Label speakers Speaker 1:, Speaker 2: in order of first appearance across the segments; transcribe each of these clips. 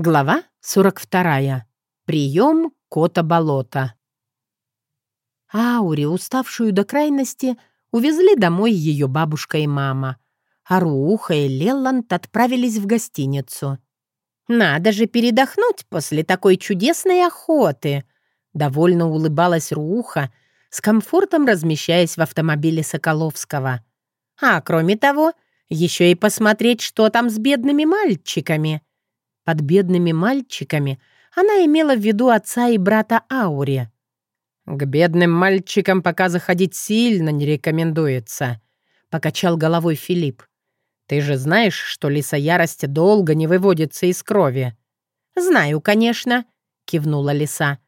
Speaker 1: Глава 42. Прием кота-болота. Аури, уставшую до крайности, увезли домой ее бабушка и мама. А Рууха и Лелланд отправились в гостиницу. «Надо же передохнуть после такой чудесной охоты!» Довольно улыбалась Рууха, с комфортом размещаясь в автомобиле Соколовского. «А кроме того, еще и посмотреть, что там с бедными мальчиками!» Под бедными мальчиками она имела в виду отца и брата Аури.
Speaker 2: «К бедным мальчикам пока заходить сильно не рекомендуется», — покачал головой Филипп. «Ты же знаешь, что лиса ярости долго не выводится из крови?»
Speaker 1: «Знаю, конечно», — кивнула лиса.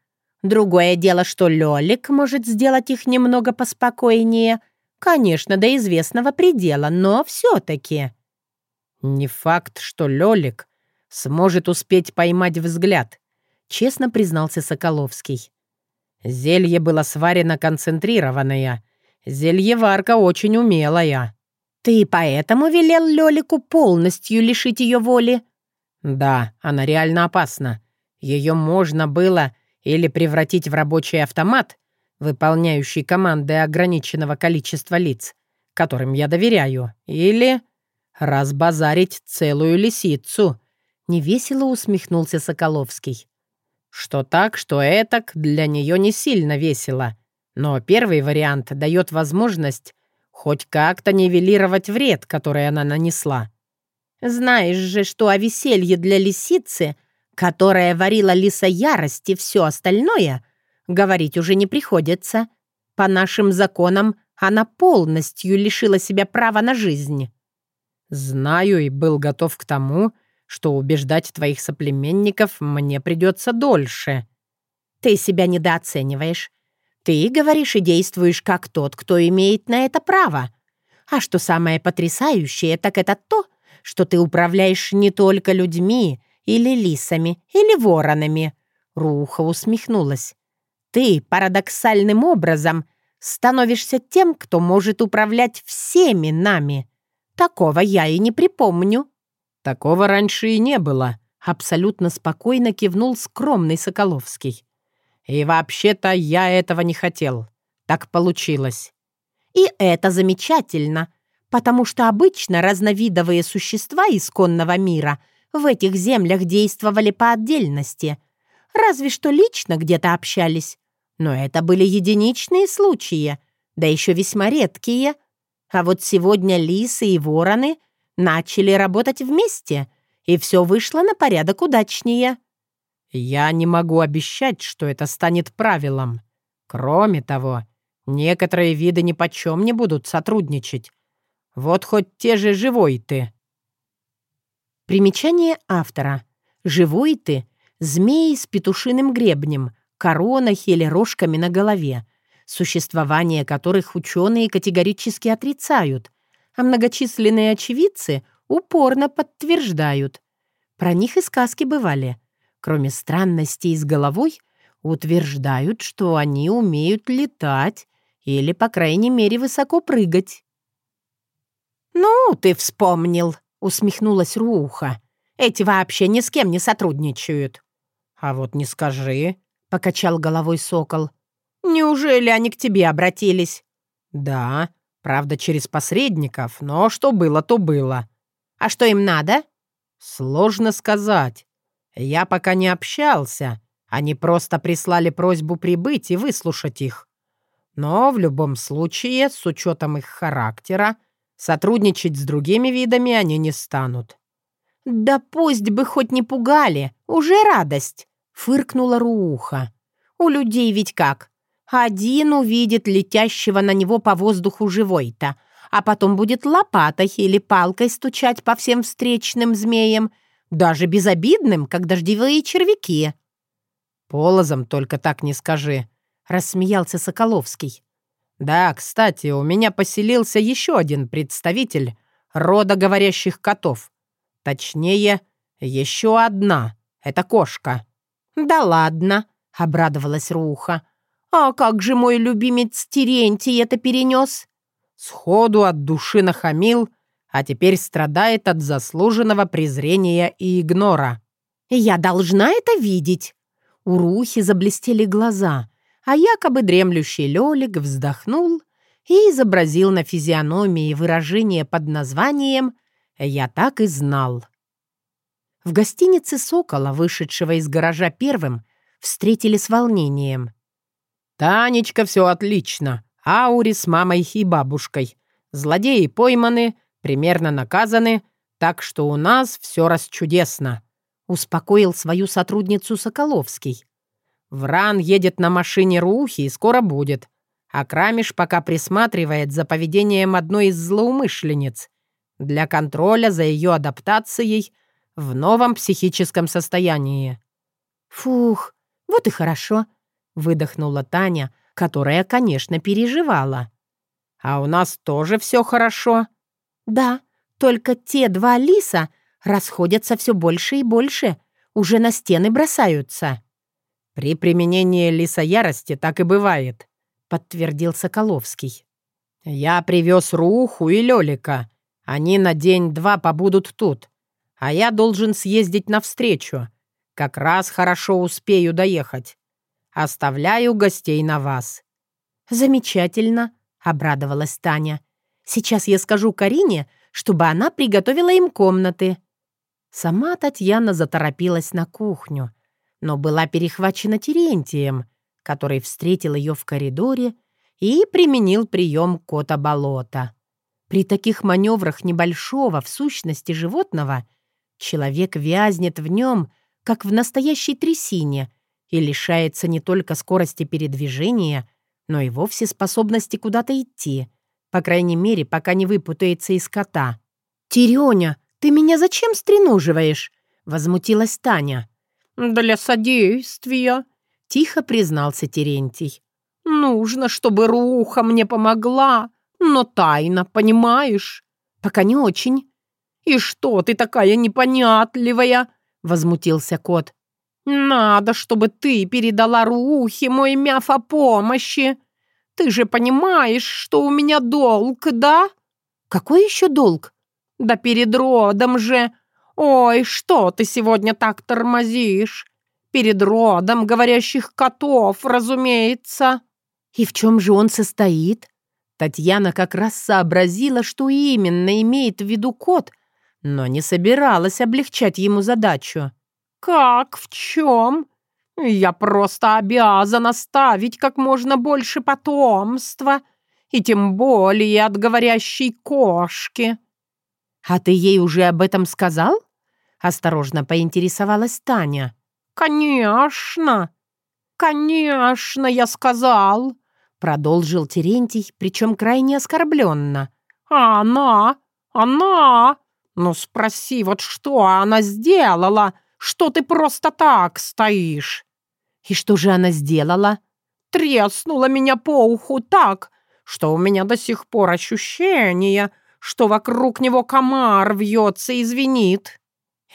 Speaker 1: «Другое дело, что Лёлик может сделать их немного поспокойнее. Конечно, до известного предела, но все-таки...»
Speaker 2: «Не факт, что Лёлик сможет успеть поймать взгляд», — честно признался Соколовский. «Зелье было сварено концентрированное. Зельеварка очень умелая».
Speaker 1: «Ты поэтому велел Лёлику полностью лишить ее воли?»
Speaker 2: «Да, она реально опасна. Ее можно было или превратить в рабочий автомат, выполняющий команды ограниченного количества лиц, которым я доверяю, или разбазарить целую лисицу, Невесело усмехнулся Соколовский. Что так, что этак, для нее не сильно весело. Но первый вариант дает возможность хоть как-то нивелировать вред, который она нанесла.
Speaker 1: Знаешь же, что о веселье для лисицы, которая варила лиса ярости, все остальное, говорить уже не приходится. По нашим законам она полностью лишила себя права на жизнь.
Speaker 2: Знаю и был готов к тому, что убеждать твоих соплеменников мне придется дольше».
Speaker 1: «Ты себя недооцениваешь. Ты говоришь и действуешь как тот, кто имеет на это право. А что самое потрясающее, так это то, что ты управляешь не только людьми или лисами, или воронами». Руха усмехнулась. «Ты парадоксальным образом становишься тем, кто может управлять всеми нами. Такого я и не припомню».
Speaker 2: «Такого раньше и не было», — абсолютно спокойно кивнул скромный Соколовский. «И вообще-то я этого не хотел. Так получилось».
Speaker 1: «И это замечательно, потому что обычно разновидовые существа исконного мира в этих землях действовали по отдельности, разве что лично где-то общались. Но это были единичные случаи, да еще весьма редкие. А вот сегодня лисы и вороны — начали работать вместе, и все вышло на порядок удачнее.
Speaker 2: Я не могу обещать, что это станет правилом. Кроме того, некоторые виды ни почем не будут сотрудничать. Вот хоть те же живой ты.
Speaker 1: Примечание автора. Живой ты — змеи с петушиным гребнем, коронах или рожками на голове, существование которых ученые категорически отрицают — а многочисленные очевидцы упорно подтверждают. Про них и сказки бывали. Кроме странностей с головой, утверждают, что они умеют летать или, по крайней мере, высоко прыгать. «Ну, ты вспомнил», — усмехнулась Руха. «Эти вообще ни с кем не сотрудничают».
Speaker 2: «А вот не скажи», —
Speaker 1: покачал головой сокол. «Неужели они к тебе обратились?»
Speaker 2: «Да, Правда, через посредников, но что было, то было.
Speaker 1: А что им надо?
Speaker 2: Сложно сказать. Я пока не общался. Они просто прислали просьбу прибыть и выслушать их. Но в любом случае, с учетом их характера, сотрудничать с другими видами они не станут.
Speaker 1: «Да пусть бы хоть не пугали, уже радость!» — фыркнула Рууха. «У людей ведь как? Один увидит летящего на него по воздуху живой-то, а потом будет лопатой или палкой стучать по всем встречным змеям, даже безобидным, как дождевые червяки.
Speaker 2: «Полозом только так не скажи», — рассмеялся Соколовский. «Да, кстати, у меня поселился еще один представитель рода говорящих котов. Точнее, еще одна. Это кошка».
Speaker 1: «Да ладно», — обрадовалась Руха. «А как же мой любимец Терентий это перенес?»
Speaker 2: Сходу от души нахамил, а теперь страдает от заслуженного презрения и игнора.
Speaker 1: Я должна это видеть!» У Рухи заблестели глаза, а якобы дремлющий Лёлик вздохнул и изобразил на физиономии выражение под названием «Я так и знал». В гостинице «Сокола», вышедшего из гаража первым, встретили с волнением.
Speaker 2: «Танечка, все отлично. Аури с мамой и бабушкой. Злодеи пойманы, примерно наказаны, так что у нас все расчудесно», — успокоил свою сотрудницу Соколовский. «Вран едет на машине Рухи и скоро будет, а Крамиш пока присматривает за поведением одной из злоумышленниц для контроля за ее адаптацией в новом психическом состоянии».
Speaker 1: «Фух, вот и хорошо», — выдохнула Таня, которая, конечно, переживала.
Speaker 2: «А у нас тоже все хорошо?»
Speaker 1: «Да, только те два лиса расходятся все больше и больше, уже на стены бросаются».
Speaker 2: «При применении лиса ярости так и бывает», — подтвердил Соколовский. «Я привез Руху и Лёлика. Они на день-два побудут тут, а я должен съездить навстречу. Как раз хорошо успею доехать. Оставляю гостей на вас».
Speaker 1: «Замечательно», — обрадовалась Таня. «Сейчас я скажу Карине, чтобы она приготовила им комнаты». Сама Татьяна заторопилась на кухню, но была перехвачена Терентием, который встретил ее в коридоре и применил прием кота-болота. При таких маневрах небольшого, в сущности, животного, человек вязнет в нем, как в настоящей трясине — и лишается не только скорости передвижения, но и вовсе способности куда-то идти, по крайней мере, пока не выпутается из кота. «Терёня, ты меня зачем стреноживаешь?» — возмутилась Таня.
Speaker 3: «Для содействия», — тихо признался Терентий. «Нужно, чтобы Руха мне помогла, но тайно, понимаешь?»
Speaker 1: «Пока не очень».
Speaker 3: «И что ты такая непонятливая?» — возмутился кот. «Надо, чтобы ты передала Рухе мой мяф о помощи. Ты же понимаешь, что у меня долг, да?»
Speaker 1: «Какой еще долг?»
Speaker 3: «Да перед родом же. Ой, что ты сегодня так тормозишь? Перед родом говорящих котов, разумеется».
Speaker 1: «И в чем же он состоит?» Татьяна как раз сообразила, что именно имеет в виду кот, но не собиралась облегчать ему задачу.
Speaker 3: «Как? В чем? Я просто обязан оставить как можно больше потомства, и тем более от говорящей кошки».
Speaker 1: «А ты ей уже об этом сказал?» — осторожно поинтересовалась Таня.
Speaker 3: «Конечно! Конечно, я сказал!» — продолжил Терентий, причем крайне оскорбленно. «А она? Она? Ну спроси, вот что она сделала, что ты просто так стоишь».
Speaker 1: «И что же она сделала?»
Speaker 3: «Треснула меня по уху так, что у меня до сих пор ощущение, что вокруг него комар вьется и звенит».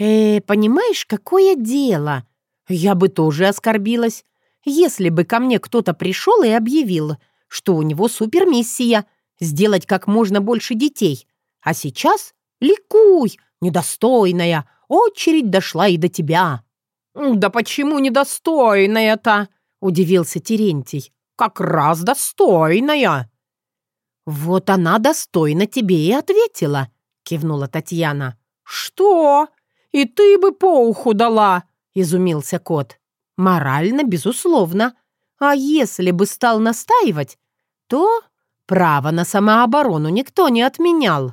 Speaker 1: «Э, понимаешь, какое дело? Я бы тоже оскорбилась, если бы ко мне кто-то пришел и объявил, что у него супермиссия — сделать как можно больше детей. А сейчас ликуй, недостойная, очередь дошла и до тебя».
Speaker 3: «Да почему недостойная-то?» — удивился Терентий. «Как раз достойная».
Speaker 1: «Вот она достойно тебе и ответила», — кивнула Татьяна.
Speaker 3: «Что? И ты бы по уху дала?» — изумился кот.
Speaker 1: «Морально, безусловно. А если бы стал настаивать, то право на самооборону никто не отменял».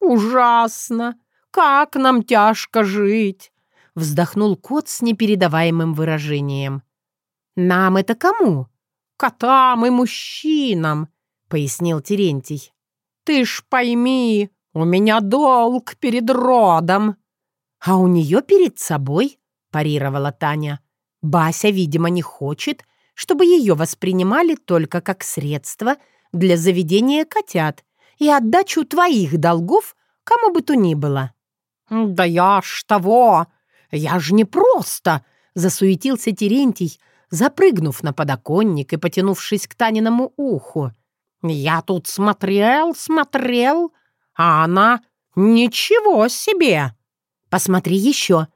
Speaker 3: «Ужасно! Как нам тяжко жить!» — вздохнул кот с непередаваемым выражением.
Speaker 1: «Нам это кому?»
Speaker 3: «Котам и мужчинам», — пояснил Терентий. «Ты ж пойми, у меня долг перед родом».
Speaker 1: «А у нее перед собой?» — парировала Таня. «Бася, видимо, не хочет, чтобы ее воспринимали только как средство для заведения котят и отдачу твоих долгов кому бы то ни было».
Speaker 3: «Да я ж того! Я ж не просто!» — засуетился Терентий, запрыгнув на подоконник и потянувшись к Таниному уху. «Я тут смотрел, смотрел, а она... Ничего себе!»
Speaker 1: «Посмотри еще!»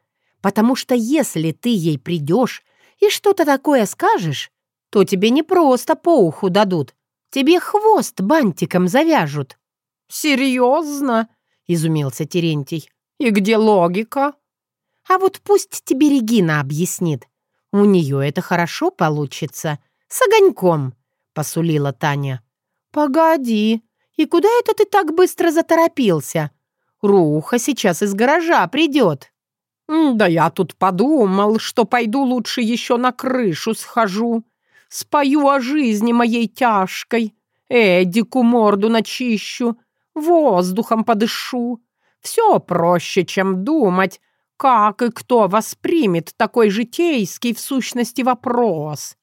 Speaker 1: потому что если ты ей придешь и что-то такое скажешь, то тебе не просто по уху дадут, тебе хвост бантиком завяжут».
Speaker 3: «Серьезно?» — изумился Терентий. «И где логика?»
Speaker 1: «А вот пусть тебе Регина объяснит. У нее это хорошо получится. С огоньком», — посулила Таня. «Погоди, и куда это ты так быстро заторопился? Руха сейчас из гаража придет».
Speaker 3: «Да я тут подумал, что пойду лучше еще на крышу схожу. Спою о жизни моей тяжкой, Эдику морду начищу, воздухом подышу. Все проще, чем думать, как и кто воспримет такой житейский в сущности вопрос».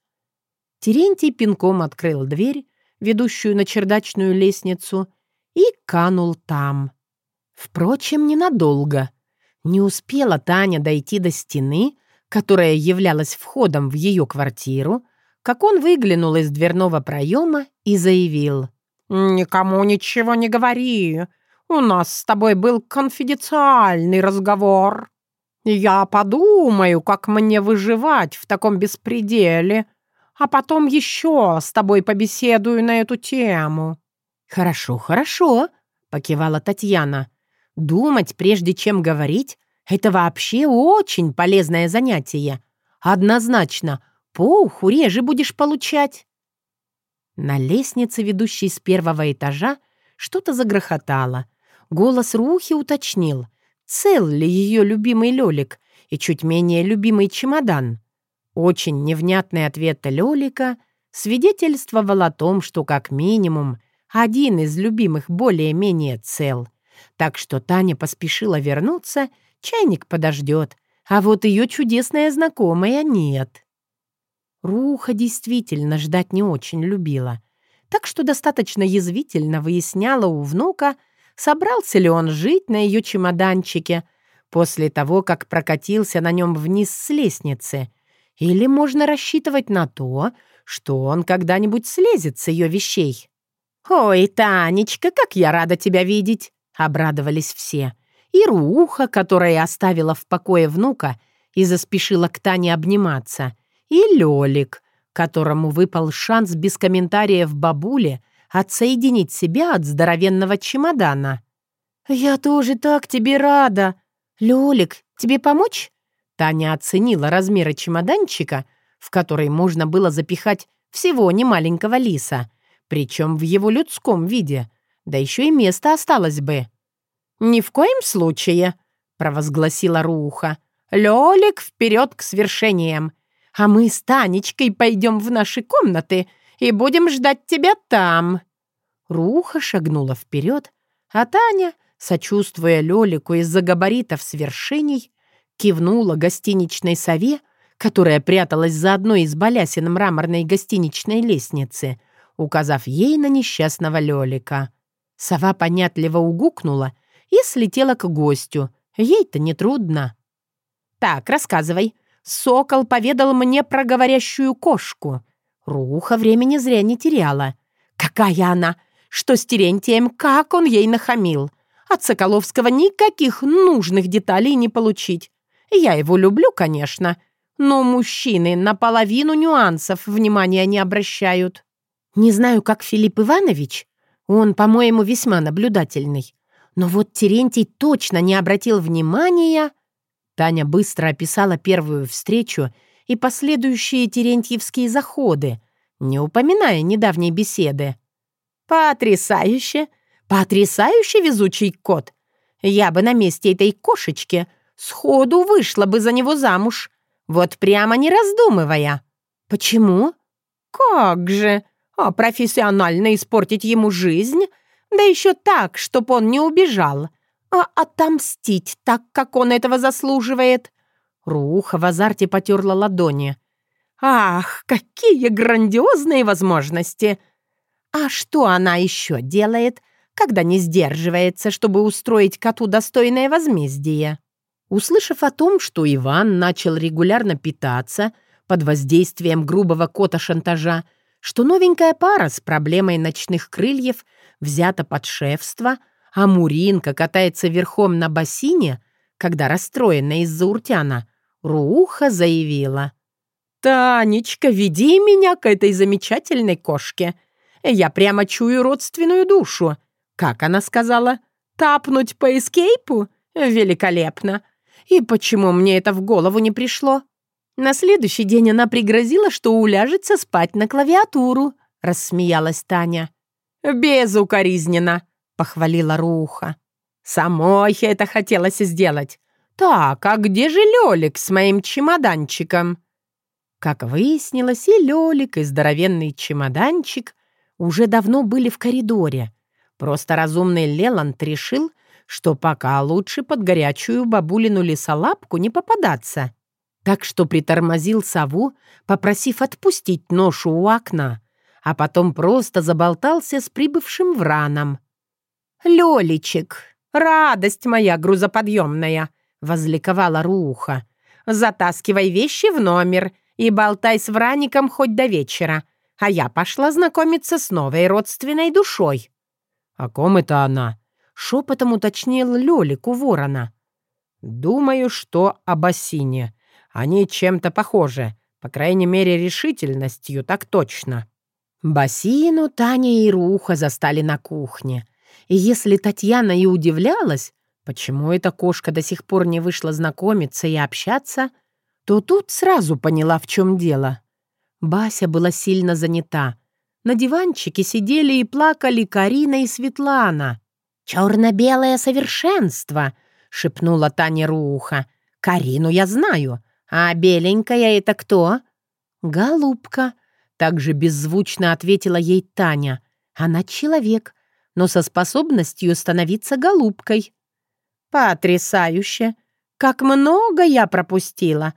Speaker 1: Терентий пинком открыл дверь, ведущую на чердачную лестницу, и канул там. Впрочем, ненадолго. Не успела Таня дойти до стены, которая являлась входом в ее квартиру, как он выглянул из дверного проема и заявил.
Speaker 3: «Никому ничего не говори. У нас с тобой был конфиденциальный разговор. Я подумаю, как мне выживать в таком беспределе, а потом еще с тобой побеседую на эту тему».
Speaker 1: «Хорошо, хорошо», — покивала Татьяна. «Думать, прежде чем говорить, это вообще очень полезное занятие. Однозначно, по уху реже будешь получать». На лестнице, ведущей с первого этажа, что-то загрохотало. Голос Рухи уточнил, цел ли ее любимый Лёлик и чуть менее любимый чемодан. Очень невнятный ответ Лёлика свидетельствовал о том, что как минимум один из любимых более-менее цел. Так что Таня поспешила вернуться, чайник подождет, а вот ее чудесная знакомая нет. Руха действительно ждать не очень любила, так что достаточно язвительно выясняла у внука, собрался ли он жить на ее чемоданчике после того, как прокатился на нем вниз с лестницы — или можно рассчитывать на то, что он когда-нибудь слезет с ее вещей. «Ой, Танечка, как я рада тебя видеть!» — обрадовались все. И Руха, которая оставила в покое внука и заспешила к Тане обниматься, и Лёлик, которому выпал шанс без комментариев бабуле отсоединить себя от здоровенного чемодана. «Я тоже так тебе рада! Лёлик, тебе помочь?» Таня оценила размеры чемоданчика, в который можно было запихать всего немаленького лиса, причем в его людском виде, да еще и место осталось бы. «Ни в коем случае», — провозгласила Руха. «Лёлик вперед к свершениям, а мы с Танечкой пойдем в наши комнаты и будем ждать тебя там». Руха шагнула вперед, а Таня, сочувствуя Лёлику из-за габаритов свершений, Кивнула гостиничной сове, которая пряталась за одной из балясин мраморной гостиничной лестницы, указав ей на несчастного Лёлика. Сова понятливо угукнула и слетела к гостю. Ей-то нетрудно. «Так, рассказывай. Сокол поведал мне про говорящую кошку. Руха времени зря не теряла. Какая она? Что с Терентием? Как он ей нахамил? От Соколовского никаких нужных деталей не получить. Я его люблю, конечно, но мужчины наполовину нюансов внимания не обращают. Не знаю, как Филипп Иванович. Он, по-моему, весьма наблюдательный. Но вот Терентий точно не обратил внимания. Таня быстро описала первую встречу и последующие терентьевские заходы, не упоминая недавней беседы. «Потрясающе! Потрясающе везучий кот! Я бы на месте этой кошечки сходу вышла бы за него замуж, вот прямо не раздумывая. Почему? Как же? А профессионально испортить ему жизнь? Да еще так, чтоб он не убежал. А отомстить так, как он этого заслуживает? Руха в азарте потерла ладони. Ах, какие грандиозные возможности! А что она еще делает, когда не сдерживается, чтобы устроить коту достойное возмездие? Услышав о том, что Иван начал регулярно питаться под воздействием грубого кота-шантажа, что новенькая пара с проблемой ночных крыльев взята под шефство, а Муринка катается верхом на бассейне, когда расстроена из-за Уртяна, Рууха заявила.
Speaker 3: «Танечка, веди меня к этой замечательной кошке. Я прямо чую родственную душу. Как она сказала? Тапнуть по эскейпу? Великолепно. И почему мне это в голову не пришло? На следующий день она пригрозила, что уляжется спать на клавиатуру, рассмеялась Таня. «Безукоризненно», — похвалила Руха. «Самой это хотелось сделать. Так, а где же Лёлик с моим чемоданчиком?» Как выяснилось, и Лёлик, и здоровенный чемоданчик уже давно были в коридоре. Просто разумный Леланд решил, что пока лучше под горячую бабулину лесолапку не попадаться. Так что притормозил сову, попросив отпустить ношу у окна, а потом просто заболтался с прибывшим враном. «Лёличек, радость моя грузоподъемная!» — возликовала Руха. «Затаскивай вещи в номер и болтай с Враником хоть до вечера, а я пошла знакомиться с новой родственной душой».
Speaker 2: «О ком это она?»
Speaker 1: — шепотом уточнил Лёлик у ворона.
Speaker 2: «Думаю, что об осине. Они чем-то похожи, по крайней мере, решительностью, так точно».
Speaker 1: Басину Таня и Руха застали на кухне. И если Татьяна и удивлялась, почему эта кошка до сих пор не вышла знакомиться и общаться, то тут сразу поняла, в чем дело. Бася была сильно занята. На диванчике сидели и плакали Карина и Светлана. «Черно-белое совершенство!» — шепнула Таня Руха. «Карину я знаю, а беленькая это кто?» «Голубка», — также беззвучно ответила ей Таня. «Она человек, но со способностью становиться голубкой». «Потрясающе! Как много я пропустила!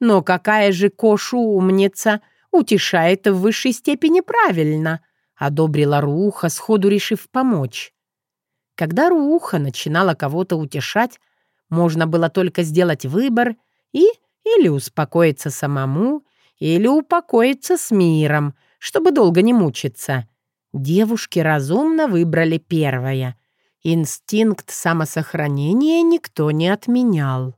Speaker 1: Но какая же Кошу умница! Утешает в высшей степени правильно», — одобрила Руха, сходу решив помочь. Когда Руха начинала кого-то утешать, можно было только сделать выбор и или успокоиться самому, или упокоиться с миром, чтобы долго не мучиться. Девушки разумно выбрали первое. Инстинкт самосохранения никто не отменял.